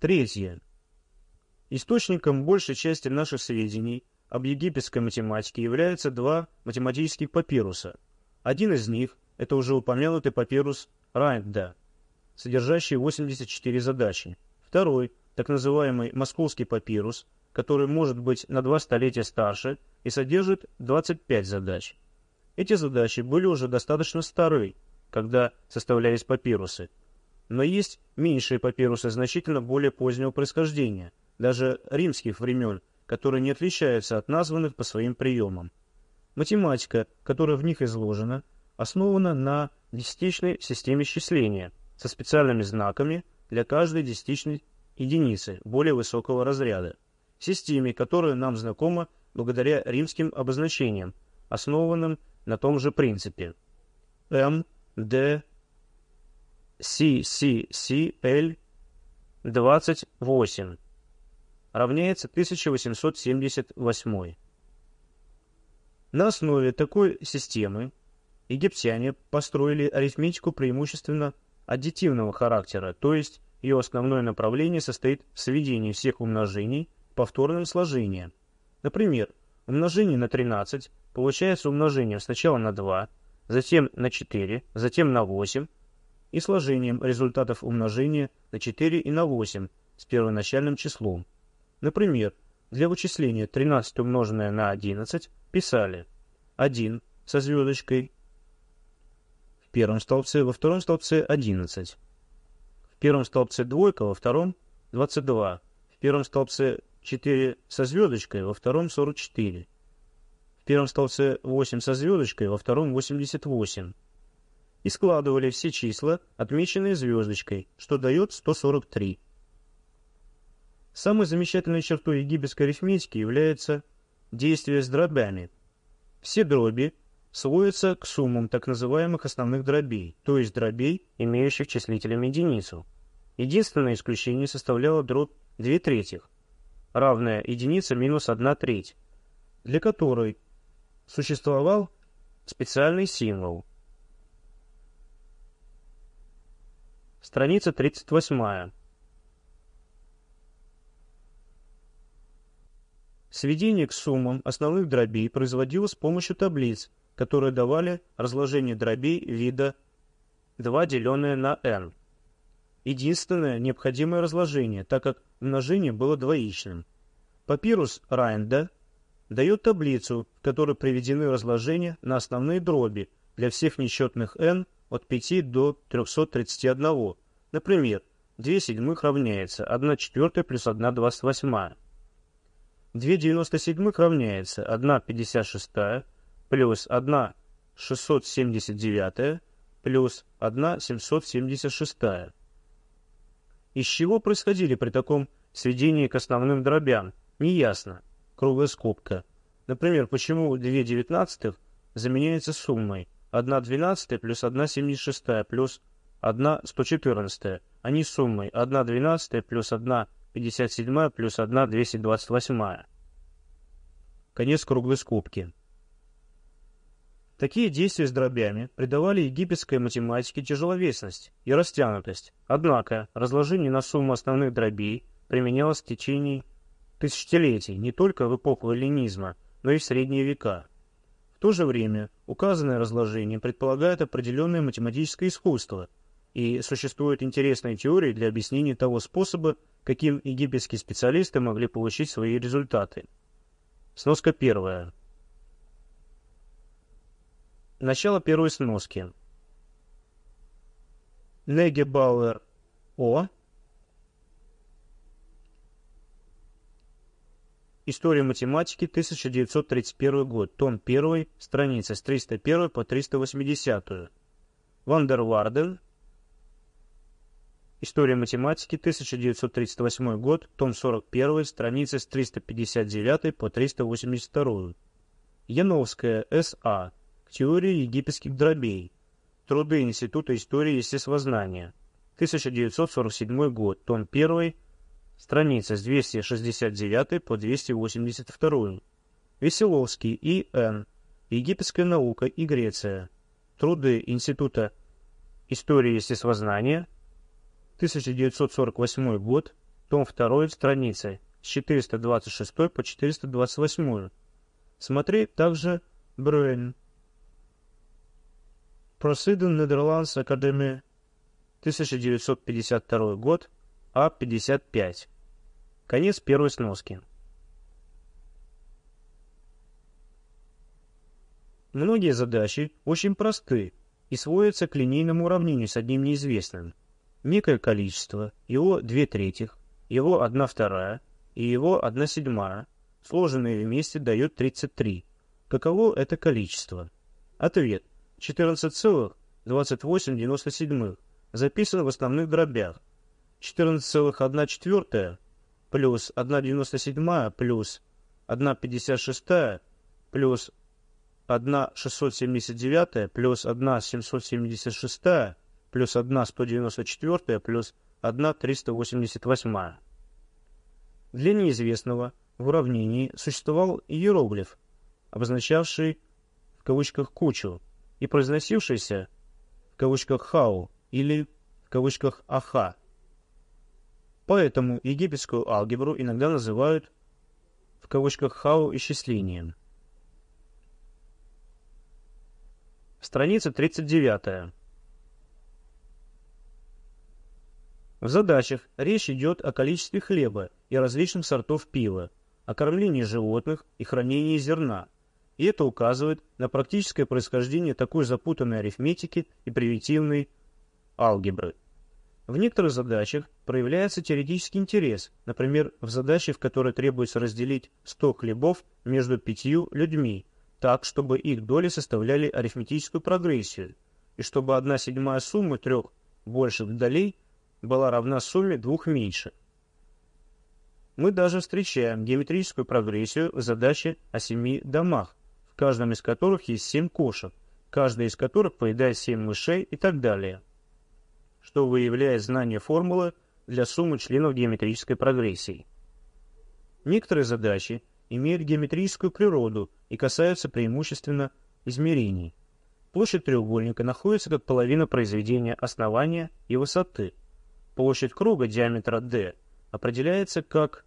Третье. Источником большей части наших сведений об египетской математике являются два математических папируса. Один из них – это уже упомянутый папирус Райнда, содержащий 84 задачи. Второй – так называемый московский папирус, который может быть на два столетия старше и содержит 25 задач. Эти задачи были уже достаточно стары, когда составлялись папирусы. Но есть меньшие папирусы значительно более позднего происхождения, даже римских времен, которые не отличаются от названных по своим приемам. Математика, которая в них изложена, основана на десятичной системе счисления со специальными знаками для каждой десятичной единицы более высокого разряда, системе, которая нам знакома благодаря римским обозначениям, основанным на том же принципе. М, Д, С, С, С, Л, 28 равняется 1878. На основе такой системы египтяне построили арифметику преимущественно аддитивного характера, то есть ее основное направление состоит в сведении всех умножений повторным сложением. Например, умножение на 13 получается умножением сначала на 2, затем на 4, затем на 8 и сложением результатов умножения на 4 и на 8 с первоначальным числом. Например, для вычисления 13 умноженное на 11 писали 1 со звездочкой в первом столбце, во втором столбце 11. В первом столбце двойка, во втором 22. В первом столбце 4 со звездочкой, во втором 44. В первом столбце 8 со звездочкой, во втором 88. И складывали все числа, отмеченные звездочкой, что дает 143. Самой замечательной чертой египетской арифметики является действие с дробями. Все дроби сводятся к суммам так называемых основных дробей, то есть дробей, имеющих числителем единицу. Единственное исключение составляло дробь 2 третьих, равная единице минус 1 треть, для которой существовал специальный символ. Страница 38. Сведение к суммам основных дробей производилось с помощью таблиц, которые давали разложение дробей вида 2 деленное на n. Единственное необходимое разложение, так как умножение было двоичным. Папирус Райнда дает таблицу, в которой приведены разложения на основные дроби для всех несчетных n от 5 до 331. Например, 2 седьмых равняется 1 четвертая плюс 1 двадцать восьмая. 2 97 равняется 1 56 плюс 1 679 плюс 1 776. Из чего происходили при таком сведении к основным дробям, неясно. Круглая скобка. Например, почему 2 девятнадцатых заменяется суммой 1 двенадцатая плюс 1 76 плюс 1 114, а не суммой 1 двенадцатая плюс 1 57 плюс 1 228. Конец круглой скобки. Такие действия с дробями придавали египетской математике тяжеловесность и растянутость, однако разложение на сумму основных дробей применялось в течение тысячелетий не только в эпоху эллинизма, но и в средние века. То же время указанное разложение предполагает определенное математическое искусство, и существуют интересные теории для объяснения того способа, каким египетские специалисты могли получить свои результаты. Сноска первая. Начало первой сноски. Неге Бауэр О. История математики, 1931 год, том 1, страница с 301 по 380. Вандерварден, История математики, 1938 год, том 41, страницы с 359 по 382. Яновская, С.А. К теории египетских дробей. Труды Института истории естествознания. 1947 год, том 1, страница с 269 по 282. Веселовский, И.Н. Египетская наука и Греция. Труды Института истории естествознания. 1948 год, том 2, страницы с 426 по 428. Смотри также Брюэн. Просиден Нидерландс Академия, 1952 год, А55. Конец первой сноски. Многие задачи очень просты и сводятся к линейному уравнению с одним неизвестным. Некое количество, его две третьих, его одна вторая и его одна седьмая, сложенные вместе дают 33. Каково это количество? Ответ 14,2897 записан в основных дробях. 14,1 четвертая плюс 1,97 плюс 1,56 плюс 1,679 плюс 1,776 плюс 1,194 плюс 1,388. Для неизвестного в уравнении существовал иероглиф, обозначавший в кавычках «кучу» и произносившийся в кавычках «хау» или в кавычках «аха». Поэтому египетскую алгебру иногда называют в кавычках «хау» исчислением. Страница 39. В задачах речь идет о количестве хлеба и различных сортов пива, о кормлении животных и хранении зерна, и это указывает на практическое происхождение такой запутанной арифметики и примитивной алгебры. В некоторых задачах проявляется теоретический интерес, например, в задаче, в которой требуется разделить 100 хлебов между пятью людьми, так, чтобы их доли составляли арифметическую прогрессию, и чтобы одна седьмая суммы трех больших долей была равна сумме двух меньше. Мы даже встречаем геометрическую прогрессию в задаче о семи домах, в каждом из которых есть семь кошек, каждая из которых поедает семь мышей и так далее что выявляет знание формулы для суммы членов геометрической прогрессии. Некоторые задачи имеют геометрическую природу и касаются преимущественно измерений. Площадь треугольника находится как половина произведения основания и высоты. Площадь круга диаметра d определяется как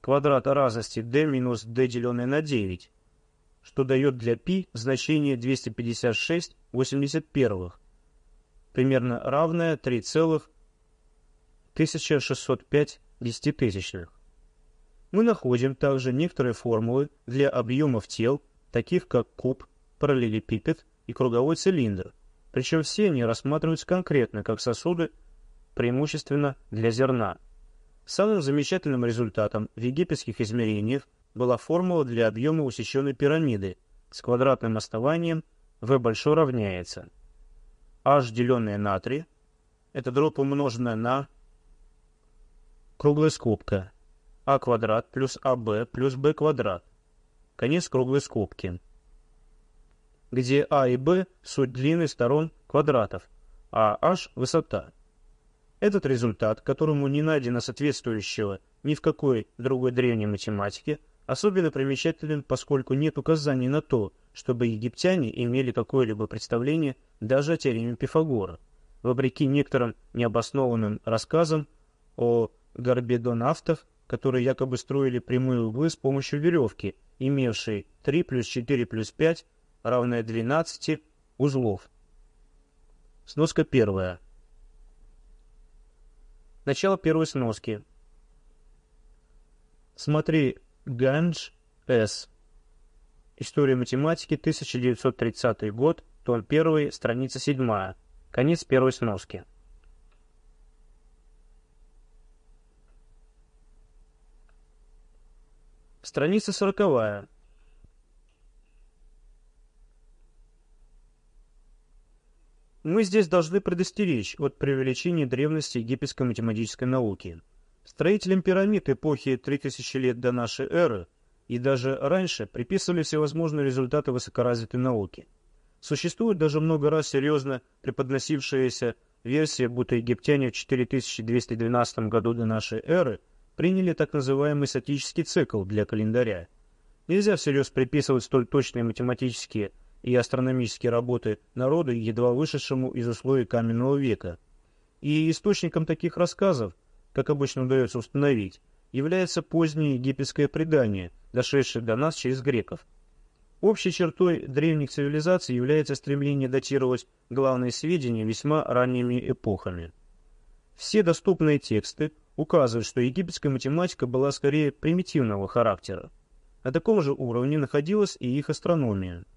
квадрат разности d минус d деленное на 9, что дает для π значение 256,81 примерно равное 3,1605 десятитысячных. Мы находим также некоторые формулы для объемов тел, таких как куб, параллелепипед и круговой цилиндр, причем все они рассматриваются конкретно как сосуды, преимущественно для зерна. Самым замечательным результатом в египетских измерениях была формула для объема усеченной пирамиды с квадратным основанием v большой равняется – h деленное на 3, это дробь умноженная на круглая скобка. А квадрат плюс аб плюс b квадрат, конец круглой скобки, где а и b суть длины сторон квадратов, а h – высота. Этот результат, которому не найдено соответствующего ни в какой другой древней математике, особенно примечателен, поскольку нет указаний на то, чтобы египтяне имели какое-либо представление даже о теореме Пифагора, вопреки некоторым необоснованным рассказам о горбедонавтах, которые якобы строили прямые углы с помощью веревки, имевшей 3 плюс 4 плюс 5 равное 12 узлов. Сноска первая. Начало первой сноски. Смотри Ганж С. История математики, 1930 год, том 1, страница 7. Конец первой сноски. Страница 40. Мы здесь должны предостеречь от преувеличения древности египетской математической науки. Строителям пирамид эпохи 3000 лет до нашей эры и даже раньше приписывали всевозможные результаты высокоразвитой науки – Существует даже много раз серьезно преподносившаяся версия, будто египтяне в 4212 году до нашей эры приняли так называемый сатический цикл для календаря. Нельзя всерьез приписывать столь точные математические и астрономические работы народу, едва вышедшему из условий каменного века. И источником таких рассказов, как обычно удается установить, является позднее египетское предание, дошедшее до нас через греков. Общей чертой древних цивилизаций является стремление датировать главные сведения весьма ранними эпохами. Все доступные тексты указывают, что египетская математика была скорее примитивного характера. На таком же уровне находилась и их астрономия –